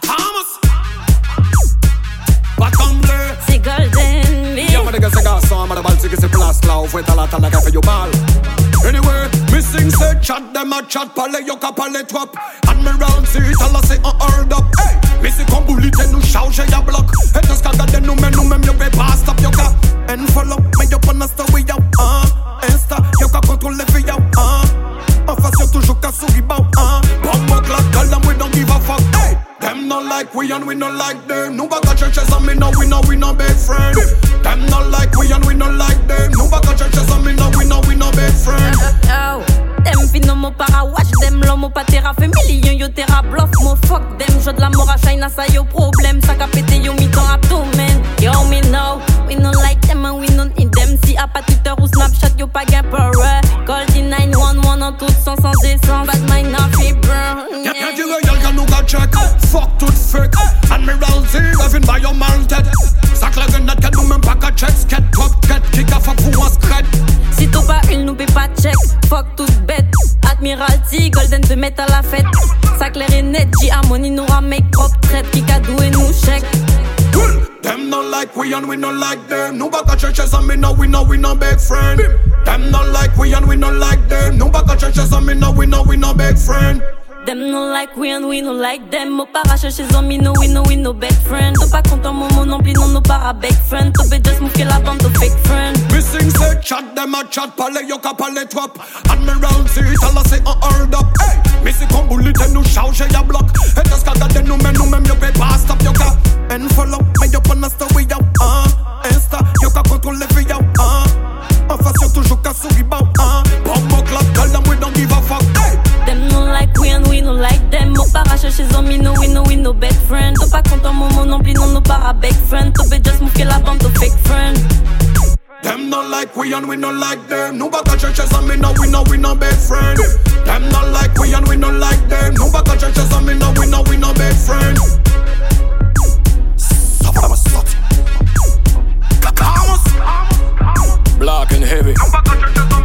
Thomas. Pas comble. C'est golden, Y'a ma dégâts, c'est garçon, ma de balle, c'est que c'est place là, au fait à la table, fait you ball. Anyway, missing chat, a chat, yo ka parler trop. Admiral, see it, all say on hold up. Hey, missing comme bullet, nous charge, ya block. Like we and we not like them. No back churches and me no we no we no big friend. Them not like we and we not like them. No back churches and me no we no we no big friend. Oh, them fin no mo para watch them l'homme pas terra fait million yo terra bluff mo fuck them jeu de la mort à China ça yo problème ça pété yo mi ton abdomen yo me know we no like them and we no need them si a pas Twitter ou Snapchat yo pas gain pour Call the 911 en toute sens sans essence Fuck tout fake. Admiralty, even by your mounted. Sac la gun that can do même pas qu'à check. Sket, top, get, kick a fuck pour un scred. Si t'as pas une, nous paie pas check. Fuck toute bête. Admiralty, Golden te met à la fête. Ça clair et net, J Harmony nous make propre traite. Qui cadeau et nous chèque. Cool. Them not like we and we not like them. No back churches and me no we no we no big friend. Them not like we and we not like them. No back churches and me no we no we no big friend. Them no like we and we no like them. Mo para chercher zombie, no we no we no best friend. T'es pas content, mon non plus, non, no para big friend. T'es just move la bande, to fake friend. Missing say chat, them a chat, parler, yo ka parler trop. Admiral, see it, all say on hold up. Hey, missing comme bullet, nous charge, ya block. Et dans ce cas, garde nous, mais nous même, yo pay pas stop, yo ka. And follow, mais yo pas na story, content, mon non plus, non, no para big friend. T'es just move la bande, to fake friend. Them not like we and we not like them. No back churches and me no we no we no big friend. Them not like we and we not like them. No back churches and me no we no we no big friend. Suffer my slut. Black and heavy. No back churches and no